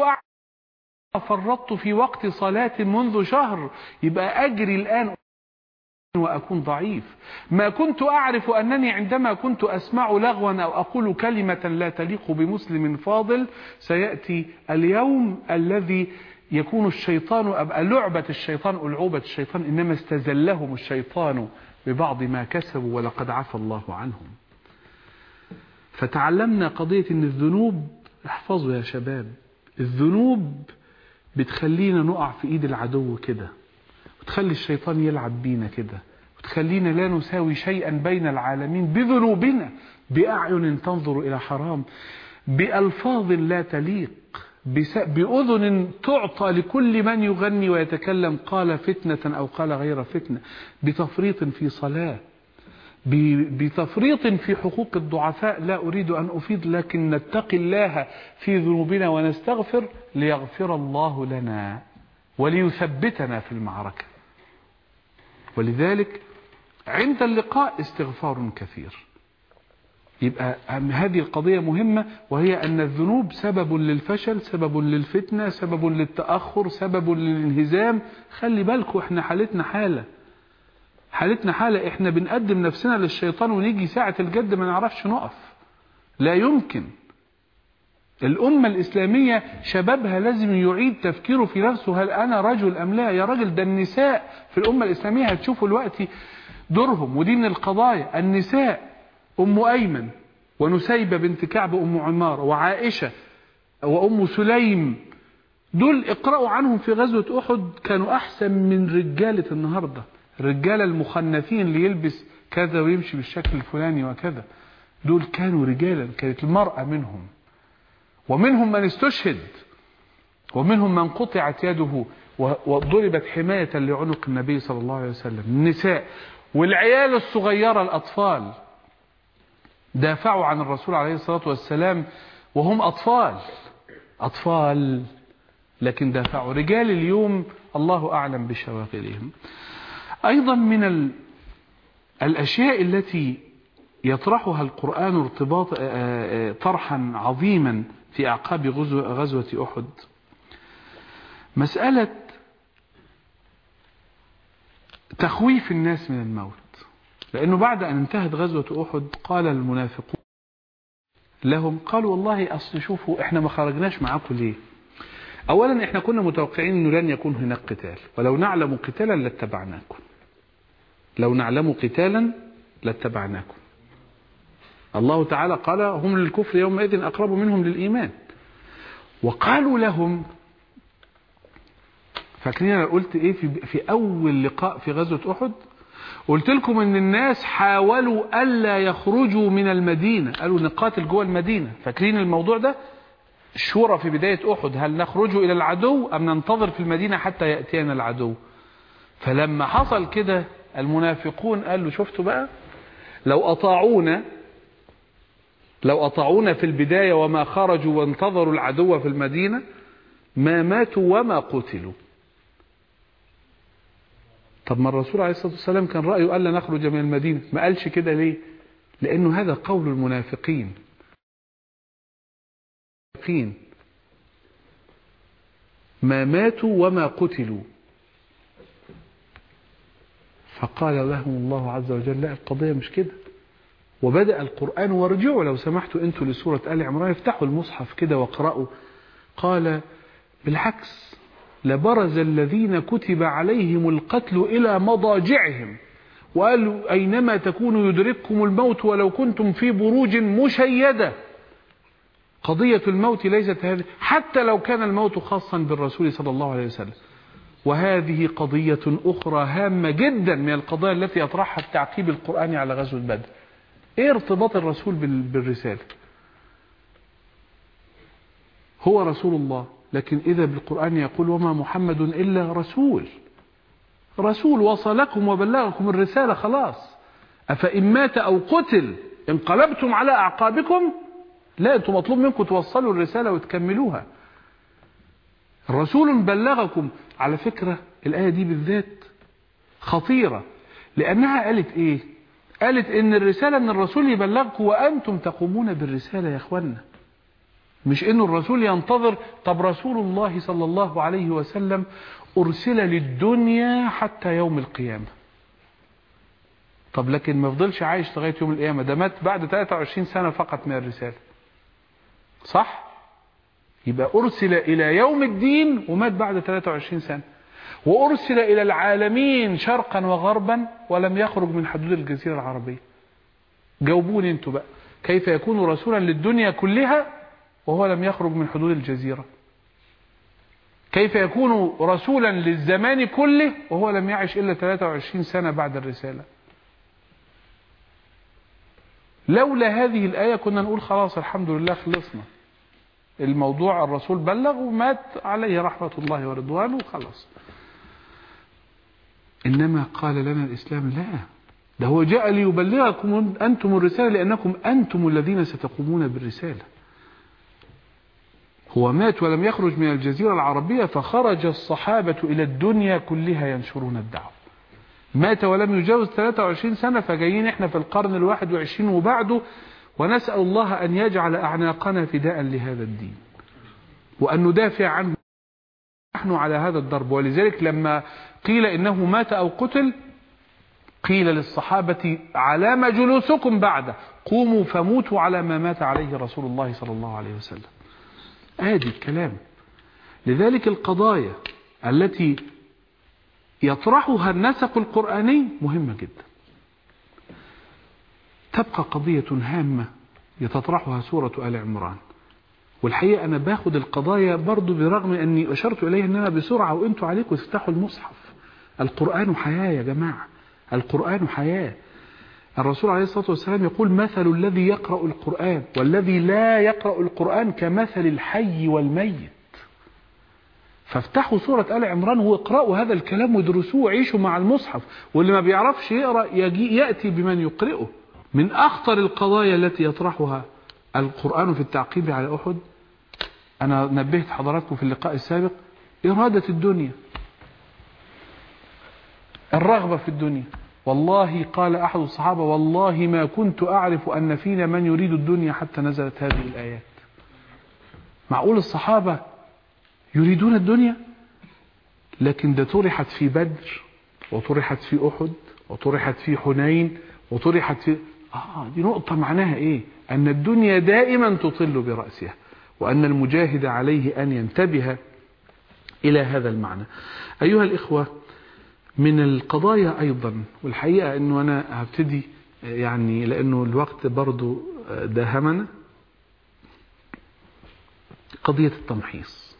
فرطت في وقت صلاة منذ شهر يبقى أجري الآن وأكون ضعيف. ما كنت أعرف أنني عندما كنت أسمع لغوا أو أقول كلمة لا تليق بمسلم فاضل سيأتي اليوم الذي يكون الشيطان أبقى لعبة الشيطان ألعوبة الشيطان إنما استزلهم الشيطان ببعض ما كسبوا ولقد عفى الله عنهم. فتعلمنا قضية أن الذنوب احفظوا يا شباب الذنوب بتخلينا نقع في إيد العدو كده وتخلي الشيطان يلعب بينا كده وتخلينا لا نساوي شيئا بين العالمين بذنوبنا بأعين تنظر إلى حرام بألفاظ لا تليق بأذن تعطى لكل من يغني ويتكلم قال فتنة أو قال غير فتنة بتفريط في صلاة. بتفريط في حقوق الضعفاء لا أريد أن أفيد لكن نتقي الله في ذنوبنا ونستغفر ليغفر الله لنا وليثبتنا في المعركة. ولذلك عند اللقاء استغفار كثير. يبقى هذه القضية مهمة وهي أن الذنوب سبب للفشل سبب للفتنة سبب للتأخر سبب للانهزام. خلي بالكم إحنا حالتنا حالة. حالتنا حالة إحنا بنقدم نفسنا للشيطان ونيجي ساعة الجد ما نعرفش نقف. لا يمكن. الأمة الإسلامية شبابها لازم يعيد تفكيره في نفسه هل أنا رجل أم لا؟ يا راجل ده النساء في الأمة الإسلامية هتشوفوا الوقت دورهم ودي من القضايا. النساء أم أيمن ونسيبة بنت كعب أم عمار وعائشة وأم سليم دول اقرأوا عنهم في غزوة أحد كانوا أحسن من رجالة النهاردة. الرجالة المخنثين اللي يلبس كذا ويمشي بالشكل الفلاني وكذا دول كانوا رجالا كانت المرأة منهم. ومنهم من استشهد ومنهم من قطعت يده وضربت حماية لعنق النبي صلى الله عليه وسلم. النساء والعيال الصغيرة الأطفال دافعوا عن الرسول عليه الصلاة والسلام وهم أطفال. أطفال لكن دافعوا. رجال اليوم الله أعلم بشواغلهم. أيضا من الأشياء التي يطرحها القرآن ارتباط طرحا عظيما في أعقاب غزوة أحد. مسألة تخويف الناس من الموت. لأنه بعد أن انتهت غزوة أحد قال المنافقون لهم قالوا والله أصل شوفوا إحنا ما خرجناش معاكم ليه؟ أولا إحنا كنا متوقعين أنه لن يكون هناك قتال ولو نعلم قتالا لاتبعناكم. لو نعلم قتالا لاتبعناكم. الله تعالى قال هم للكفر يومئذ أقرب منهم للإيمان. وقالوا لهم فاكرين أنا قلت إيه في, في أول لقاء في غزوة أحد؟ قلت لكم إن الناس حاولوا ألا يخرجوا من المدينة. قالوا نقاتل جوه المدينة. فاكرين الموضوع ده؟ الشورى في بداية أحد هل نخرج إلى العدو أم ننتظر في المدينة حتى يأتينا العدو؟ فلما حصل كده المنافقون قالوا شفتوا بقى؟ لو أطاعونا لو أطاعونا في البداية وما خرجوا وانتظروا العدو في المدينة ما ماتوا وما قتلوا. طب ما الرسول عليه الصلاة والسلام كان رأيه ألا نخرج من المدينة. ما قالش كده ليه؟ لأنه هذا قول المنافقين. ما ماتوا وما قتلوا. فقال لهم الله عز وجل لا القضية مش كده. وبدأ القرآن وارجعوا لو سمحتوا أنتوا لسورة آل عمران افتحوا المصحف كده واقرأوا. قال بالعكس لبرز الذين كتب عليهم القتل إلى مضاجعهم. وقالوا أينما تكونوا يدرككم الموت ولو كنتم في بروج مشيدة. قضية الموت ليست هذه حتى لو كان الموت خاصا بالرسول صلى الله عليه وسلم. وهذه قضية أخرى هامة جدا من القضايا التي يطرحها التعقيب القرآني على غزوة بدر. إيه ارتباط الرسول بالرسالة؟ هو رسول الله لكن إذا بالقرآن يقول وما محمد إلا رسول. رسول وصلكم وبلغكم الرسالة خلاص. أفإن مات أو قتل انقلبتم على أعقابكم لا أنتم مطلوب منكم توصلوا الرسالة وتكملوها. رسول بلغكم على فكرة الآية دي بالذات خطيرة لأنها قالت إيه؟ قالت إن الرسالة إن الرسول يبلغكم وأنتم تقومون بالرسالة يا إخوانا مش إنه الرسول ينتظر طب رسول الله صلى الله عليه وسلم أرسل للدنيا حتى يوم القيامة. طب لكن ما فضلش عايش لغاية يوم القيامة ده مات بعد 23 سنة فقط من الرسالة. صح؟ يبقى أرسل إلى يوم الدين ومات بعد 23 سنة. وأرسل إلى العالمين شرقا وغربا ولم يخرج من حدود الجزيرة العربية. جاوبوني أنتوا بقى. كيف يكون رسولا للدنيا كلها وهو لم يخرج من حدود الجزيرة؟ كيف يكون رسولا للزمان كله وهو لم يعش إلا 23 سنة بعد الرسالة؟ لولا هذه الآية كنا نقول خلاص الحمد لله خلصنا. الموضوع الرسول بلغ ومات عليه رحمة الله ورضوانه وخلاص. إنما قال لنا الإسلام لا. ده هو جاء ليبلغكم أنتم الرسالة لأنكم أنتم الذين ستقومون بالرسالة. هو مات ولم يخرج من الجزيرة العربية فخرج الصحابة إلى الدنيا كلها ينشرون الدعوة. مات ولم يجاوز 23 سنة فجايين إحنا في القرن الواحد وعشرين وبعده ونسأل الله أن يجعل أعناقنا فداء لهذا الدين وأن ندافع عنه. نحن على هذا الضرب. ولذلك لما قيل إنه مات أو قتل قيل للصحابة على ما جلوسكم بعده قوموا فموتوا على ما مات عليه رسول الله صلى الله عليه وسلم. ادي الكلام. لذلك القضايا التي يطرحها النسق القرآني مهمة جدا. تبقى قضية هامة يتطرحها سورة آل عمران. والحقيقة أنا باخد القضايا برضو برغم أني أشرت إليها أنها بسرعة وأنتوا عليكم تفتحوا المصحف. القرآن حياة يا جماعة. القرآن حياة. الرسول عليه الصلاة والسلام يقول مثل الذي يقرأ القرآن والذي لا يقرأ القرآن كمثل الحي والميت. فافتحوا سورة آل عمران واقرأوا هذا الكلام وادرسوه وعيشوا مع المصحف. واللي ما بيعرفش يقرأ يأتي بمن يقرئه. من أخطر القضايا التي يطرحها القرآن في التعقيب على أحد. أنا نبهت حضراتكم في اللقاء السابق إرادة الدنيا الرغبة في الدنيا. والله قال أحد الصحابة والله ما كنت أعرف أن فينا من يريد الدنيا حتى نزلت هذه الآيات. معقول الصحابة يريدون الدنيا؟ لكن ده طرحت في بدر وطرحت في أحد وطرحت في حنين وطرحت في آه دي نقطة معناها إيه؟ أن الدنيا دائما تطل برأسها وأن المجاهد عليه أن ينتبه إلى هذا المعنى. أيها الإخوة من القضايا أيضا والحقيقة أنه أنا هبتدي يعني لأنه الوقت برضو داهمنا. قضية التمحيص.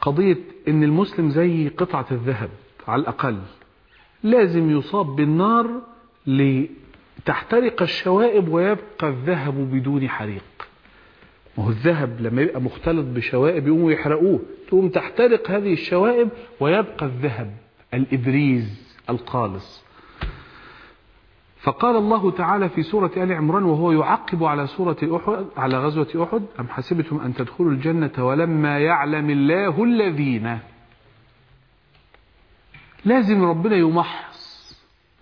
قضية أن المسلم زي قطعة الذهب على الأقل لازم يصاب بالنار لتحترق الشوائب ويبقى الذهب بدون حريق. ما هو الذهب لما يبقى مختلط بشوائب يقوموا يحرقوه تقوم تحترق هذه الشوائب ويبقى الذهب الإبريز الخالص. فقال الله تعالى في سورة آل عمران وهو يعقب على سورة أحد على غزوة أحد أم حسبتم أن تدخلوا الجنة ولما يعلم الله الذين؟ لازم ربنا يمحص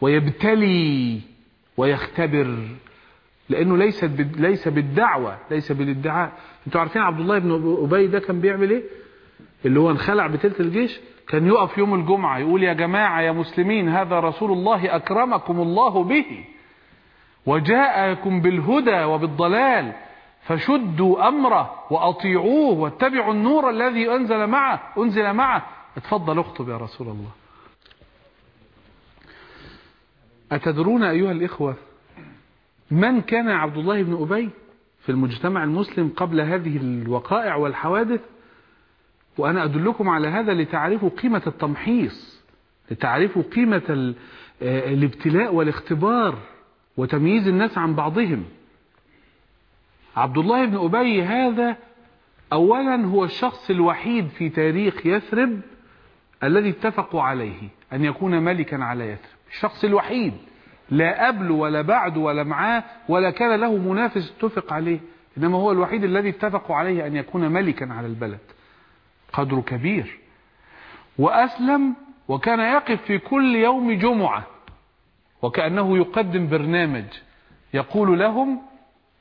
ويبتلي ويختبر لأنه ليس ليس بالدعوة ليس بالادعاء. أنتوا عارفين عبد الله بن أبي ده كان بيعمل إيه؟ اللي هو انخلع بتلت الجيش. كان يقف يوم الجمعة يقول يا جماعة يا مسلمين هذا رسول الله أكرمكم الله به وجاءكم بالهدى وبالضلال فشدوا أمره وأطيعوه واتبعوا النور الذي أنزل معه أنزل معه. اتفضل اخطب يا رسول الله. أتدرون أيها الإخوة من كان عبد الله بن أبي في المجتمع المسلم قبل هذه الوقائع والحوادث؟ وأنا أدلكم على هذا لتعرفوا قيمة التمحيص لتعرفوا قيمة الابتلاء والاختبار وتمييز الناس عن بعضهم. عبد الله بن أبي هذا أولا هو الشخص الوحيد في تاريخ يثرب الذي اتفقوا عليه أن يكون ملكا على يثرب. الشخص الوحيد لا قبله ولا بعده ولا معاه ولا كان له منافس اتفق عليه إنما هو الوحيد الذي اتفقوا عليه أن يكون ملكا على البلد. قدره كبير. وأسلم وكان يقف في كل يوم جمعة وكأنه يقدم برنامج يقول لهم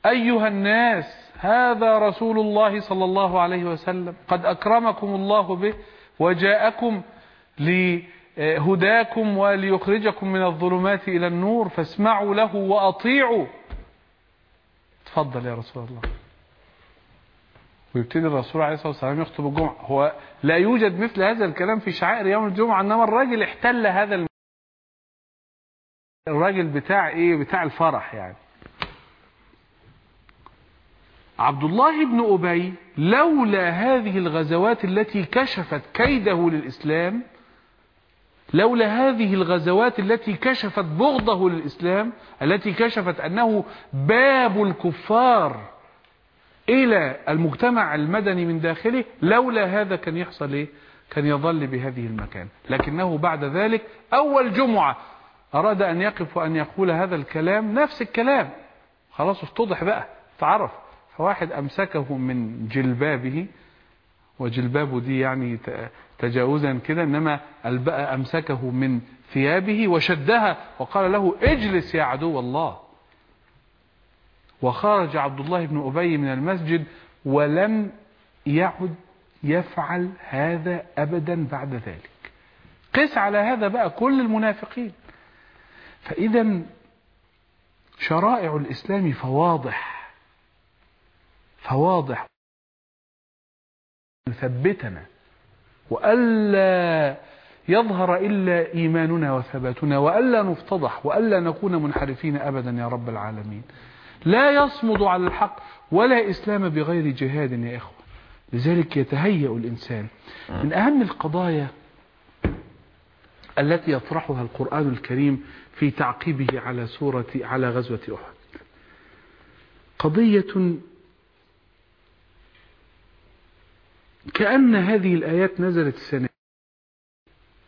أيها الناس هذا رسول الله صلى الله عليه وسلم قد أكرمكم الله به وجاءكم لهداكم وليخرجكم من الظلمات إلى النور فاسمعوا له وأطيعوا. تفضل يا رسول الله. ويبتدي الرسول عليه الصلاة والسلام يخطب الجمعة. هو لا يوجد مثل هذا الكلام في شعائر يوم الجمعة إنما الراجل احتل هذا الم... الراجل بتاع إيه؟ بتاع الفرح يعني. عبد الله بن أبي لولا هذه الغزوات التي كشفت كيده للإسلام لولا هذه الغزوات التي كشفت بغضه للإسلام التي كشفت أنه باب الكفار إلى المجتمع المدني من داخله لولا هذا كان يحصل إيه؟ كان يظل بهذه المكان لكنه بعد ذلك أول جمعة أراد أن يقف وأن يقول هذا الكلام نفس الكلام خلاص افتضح بقى تعرف فواحد أمسكه من جلبابه وجلبابه دي يعني تجاوزا كده إنما البقى أمسكه من ثيابه وشدها وقال له اجلس يا عدو الله. وخرج عبد الله بن أبي من المسجد ولم يعد يفعل هذا أبدا بعد ذلك. قس على هذا بقى كل المنافقين. فإذا شرائع الإسلام فواضح فواضح. يثبتنا وألا يظهر إلا إيماننا وثباتنا وألا نفتضح وألا نكون منحرفين أبدا يا رب العالمين. لا يصمد على الحق ولا إسلام بغير جهاد يا إخوة. لذلك يتهيأ الإنسان من أهم القضايا التي يطرحها القرآن الكريم في تعقيبه على سورة على غزوة أحد. قضية كأن هذه الآيات نزلت السنة.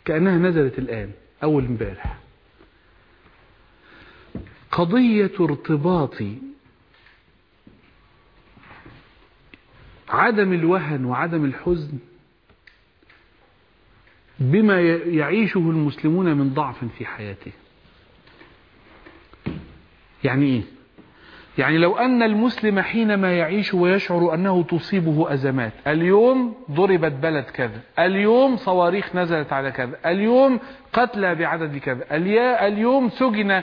كأنها نزلت الآن أول امبارح. قضية ارتباط عدم الوهن وعدم الحزن بما يعيشه المسلمون من ضعف في حياته. يعني إيه؟ يعني لو أن المسلم حينما يعيش ويشعر أنه تصيبه أزمات اليوم ضربت بلد كذا اليوم صواريخ نزلت على كذا اليوم قتلى بعدد كذا اليوم سجن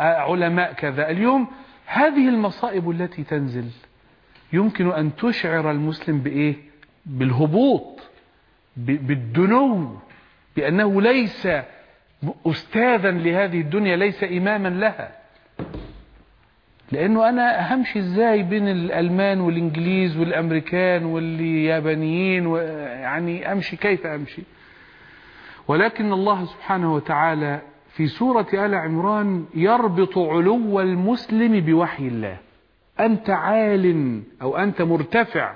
علماء كذا اليوم هذه المصائب التي تنزل يمكن أن تشعر المسلم بإيه؟ بالهبوط بالدنو بأنه ليس أستاذا لهذه الدنيا ليس إماما لها. لأنه أنا همشي إزاي بين الألمان والإنجليز والأمريكان واليابانيين يعني أمشي كيف أمشي. ولكن الله سبحانه وتعالى في سورة آل عمران يربط علو المسلم بوحي الله. أنت عال أو أنت مرتفع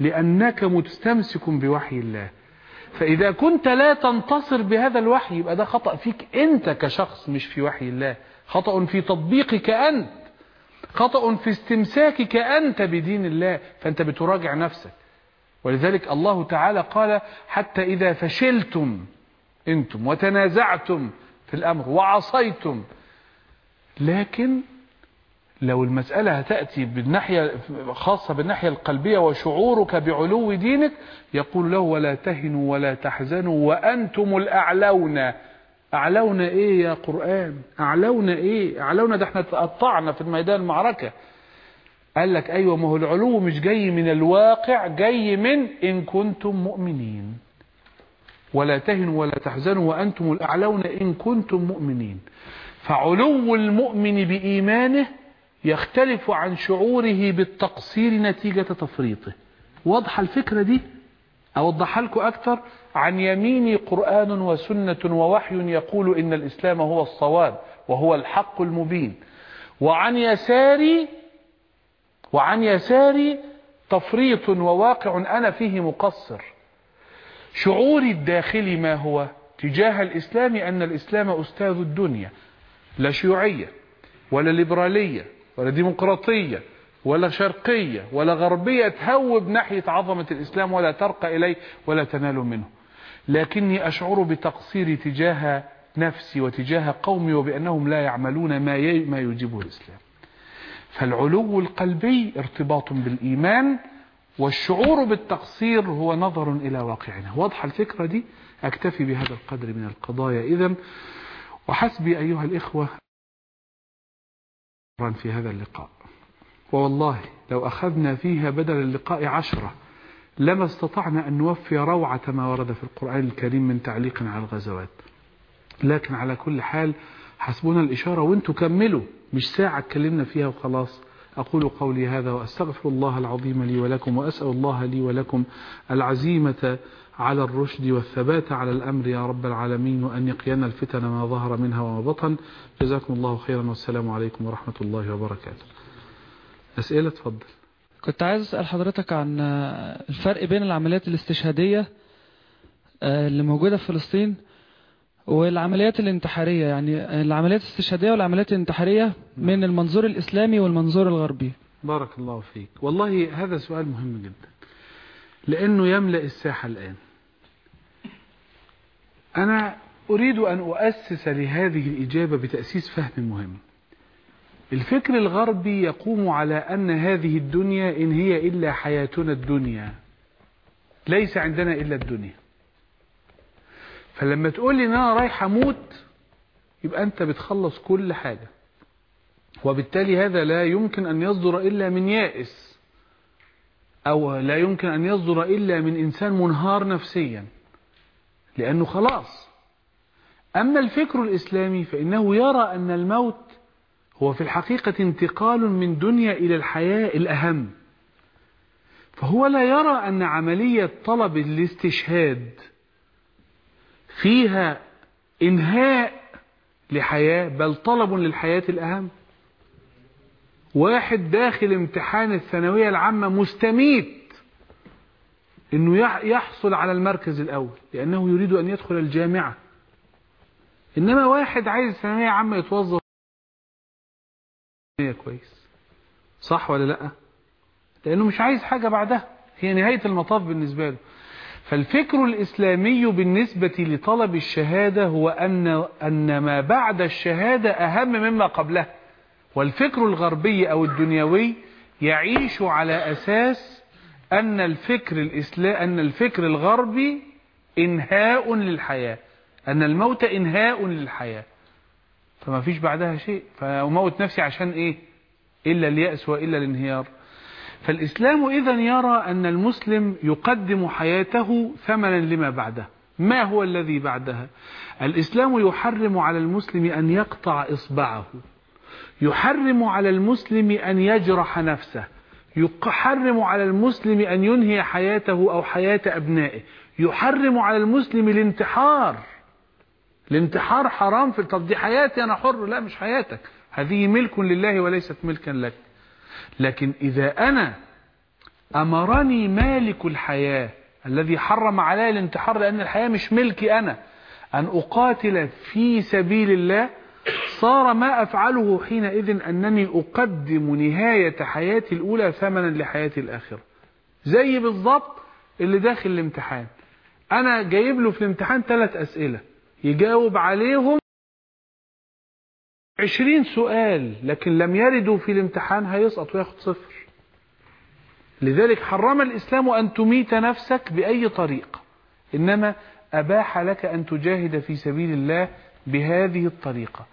لأنك مستمسك بوحي الله. فإذا كنت لا تنتصر بهذا الوحي يبقى ده خطأ فيك أنت كشخص مش في وحي الله. خطأ في تطبيقك أنت. خطأ في استمساكك أنت بدين الله فأنت بتراجع نفسك. ولذلك الله تعالى قال حتى إذا فشلتم أنتم وتنازعتم في الأمر وعصيتم. لكن لو المسألة هتأتي بالناحية خاصة بالناحية القلبية وشعورك بعلو دينك يقول له ولا تهنوا ولا تحزنوا وأنتم الأعلون. أعلون إيه يا قرآن؟ أعلون إيه؟ أعلون ده إحنا تقطعنا في الميدان المعركة. قال لك أيوة ما هو العلو مش جاي من الواقع جاي من إن كنتم مؤمنين. ولا تهنوا ولا تحزنوا وأنتم الأعلون إن كنتم مؤمنين. فعلو المؤمن بإيمانه يختلف عن شعوره بالتقصير نتيجة تفريطه. واضحة الفكرة دي؟ أوضحها لكم أكثر عن يميني قرآن وسنة ووحي يقول إن الإسلام هو الصواب وهو الحق المبين. وعن يساري وعن يساري تفريط وواقع أنا فيه مقصر. شعوري الداخلي ما هو؟ تجاه الإسلام أن الإسلام أستاذ الدنيا لا شيوعية ولا ليبرالية ولا ديمقراطية ولا شرقية ولا غربية تهوب ناحية عظمة الإسلام ولا ترقى إليه ولا تنال منه. لكني أشعر بتقصيري تجاه نفسي وتجاه قومي وبأنهم لا يعملون ما ما يجيبه الإسلام. فالعلو القلبي ارتباط بالإيمان والشعور بالتقصير هو نظر إلى واقعنا. واضحة الفكرة دي؟ أكتفي بهذا القدر من القضايا. إذا وحسبي أيها الإخوة في هذا اللقاء. والله لو أخذنا فيها بدل اللقاء عشرة لما استطعنا أن نوفي روعة ما ورد في القرآن الكريم من تعليق على الغزوات. لكن على كل حال حسبنا الإشارة وانتوا كملوا. مش ساعة اتكلمنا فيها وخلاص. أقول قولي هذا وأستغفر الله العظيم لي ولكم وأسأل الله لي ولكم العزيمة على الرشد والثبات على الأمر يا رب العالمين وأن يقينا الفتن ما ظهر منها وما بطن. جزاكم الله خيرا والسلام عليكم ورحمة الله وبركاته. أسئلة تفضل كنت عايز أسأل حضرتك عن الفرق بين العمليات الاستشهادية اللي موجودة في فلسطين والعمليات الانتحارية. يعني العمليات الاستشهادية والعمليات الانتحارية من المنظور الإسلامي والمنظور الغربي. بارك الله فيك. والله هذا سؤال مهم جدا لأنه يملأ الساحة الآن. أنا أريد أن أؤسس لهذه الإجابة بتأسيس فهم مهم. الفكر الغربي يقوم على أن هذه الدنيا إن هي إلا حياتنا الدنيا. ليس عندنا إلا الدنيا. فلما تقول لي إن أنا رايح أموت يبقى أنت بتخلص كل حاجة. وبالتالي هذا لا يمكن أن يصدر إلا من يائس أو لا يمكن أن يصدر إلا من إنسان منهار نفسيا لأنه خلاص. أما الفكر الإسلامي فإنه يرى أن الموت هو في الحقيقة انتقال من دنيا إلى الحياة الأهم. فهو لا يرى أن عملية طلب الاستشهاد فيها إنهاء لحياة بل طلب للحياة الأهم. واحد داخل امتحان الثانوية العامة مستميت إنه يحصل على المركز الأول لأنه يريد أن يدخل الجامعة. إنما واحد عايز ثانوية عامة يتوظف كويس. صح ولا لأ؟ لأنه مش عايز حاجة بعدها. هي نهاية المطاف بالنسبة له. فالفكر الإسلامي بالنسبة لطلب الشهادة هو أن, أن ما بعد الشهادة أهم مما قبلها والفكر الغربي أو الدنيوي يعيش على أساس أن الفكر الإسلام أن الفكر الغربي إنهاء للحياة. أن الموت إنهاء للحياة. فما فيش بعدها شيء. فأموت نفسي عشان إيه؟ إلا اليأس وإلا الانهيار. فالإسلام إذا يرى أن المسلم يقدم حياته ثمنا لما بعده. ما هو الذي بعدها؟ الإسلام يحرم على المسلم أن يقطع إصبعه. يحرم على المسلم أن يجرح نفسه. يحرم على المسلم أن ينهي حياته أو حياة أبنائه. يحرم على المسلم الانتحار. الانتحار حرام في طب دي حياتي أنا حر. لا مش حياتك. هذه ملك لله وليست ملكا لك. لكن إذا أنا أمرني مالك الحياة الذي حرم علي الانتحار لأن الحياة مش ملكي أنا أن أقاتل في سبيل الله صار ما أفعله حينئذ أنني أقدم نهاية حياتي الأولى ثمنا لحياتي الآخرة. زي بالضبط اللي داخل الامتحان. أنا جايب له في الامتحان ثلاث أسئلة. يجاوب عليهم عشرين سؤال لكن لم يردوا في الامتحان هيسقط وياخد صفر. لذلك حرم الإسلام أن تميت نفسك بأي طريقة إنما أباح لك أن تجاهد في سبيل الله بهذه الطريقة.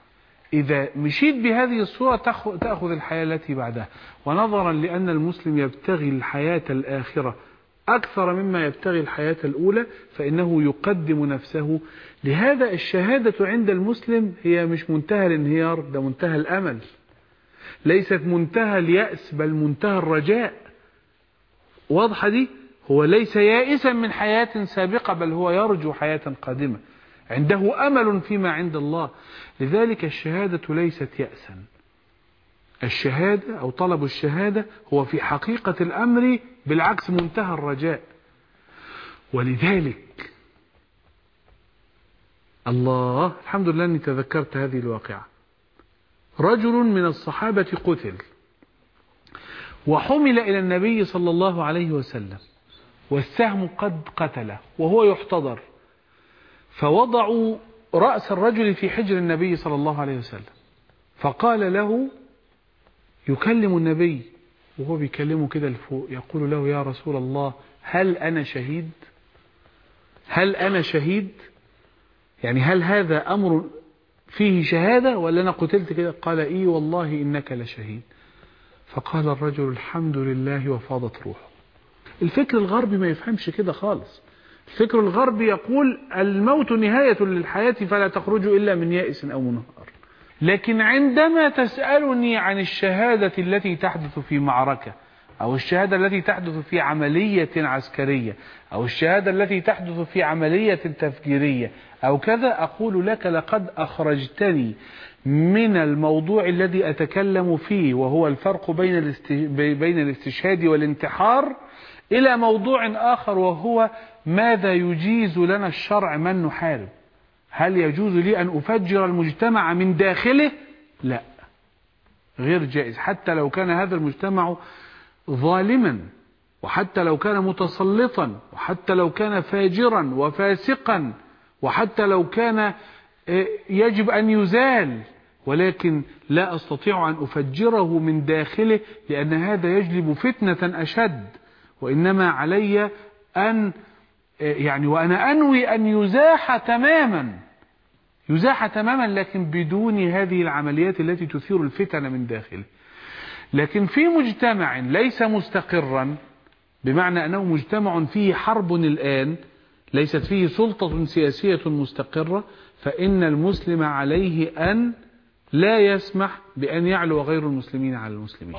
إذا مشيت بهذه الصورة تأخذ الحياة التي بعدها. ونظرا لأن المسلم يبتغي الحياة الآخرة أكثر مما يبتغي الحياة الأولى فإنه يقدم نفسه. لهذا الشهادة عند المسلم هي مش منتهى الانهيار ده منتهى الأمل. ليست منتهى اليأس بل منتهى الرجاء. واضحة دي؟ هو ليس يائسا من حياة سابقة بل هو يرجو حياة قادمة. عنده أمل فيما عند الله. لذلك الشهادة ليست يأسا. الشهادة أو طلب الشهادة هو في حقيقة الأمر بالعكس منتهى الرجاء. ولذلك الله الحمد لله أني تذكرت هذه الواقعة. رجل من الصحابة قتل وحمل إلى النبي صلى الله عليه وسلم والسهم قد قتله وهو يحتضر. فوضعوا رأس الرجل في حجر النبي صلى الله عليه وسلم فقال له يكلم النبي وهو بيكلمه كده لفوق يقول له يا رسول الله هل أنا شهيد؟ هل أنا شهيد؟ يعني هل هذا أمر فيه شهادة ولا أنا قتلت كده؟ قال إيه والله إنك لشهيد. فقال الرجل الحمد لله وفاضت روحه. الفكر الغربي ما يفهمش كده خالص. الفكر الغربي يقول الموت نهاية للحياة فلا تخرج إلا من يائس أو منهار لكن عندما تسألني عن الشهادة التي تحدث في معركة أو الشهادة التي تحدث في عملية عسكرية أو الشهادة التي تحدث في عملية تفجيرية أو كذا أقول لك لقد أخرجتني من الموضوع الذي أتكلم فيه وهو الفرق بين بين الاستشهاد والانتحار إلى موضوع آخر وهو ماذا يجيز لنا الشرع من نحارب. هل يجوز لي أن أفجر المجتمع من داخله؟ لا. غير جائز. حتى لو كان هذا المجتمع ظالما وحتى لو كان متسلطا وحتى لو كان فاجرا وفاسقا وحتى لو كان يجب أن يزال. ولكن لا أستطيع أن أفجره من داخله لأن هذا يجلب فتنة أشد. وإنما علي أن يعني وأنا أنوي أن يزاح تماما. يزاح تماما لكن بدون هذه العمليات التي تثير الفتن من داخله لكن في مجتمع ليس مستقرا بمعنى أنه مجتمع فيه حرب الآن ليست فيه سلطة سياسية مستقرة فإن المسلم عليه أن لا يسمح بأن يعلو غير المسلمين على المسلمين.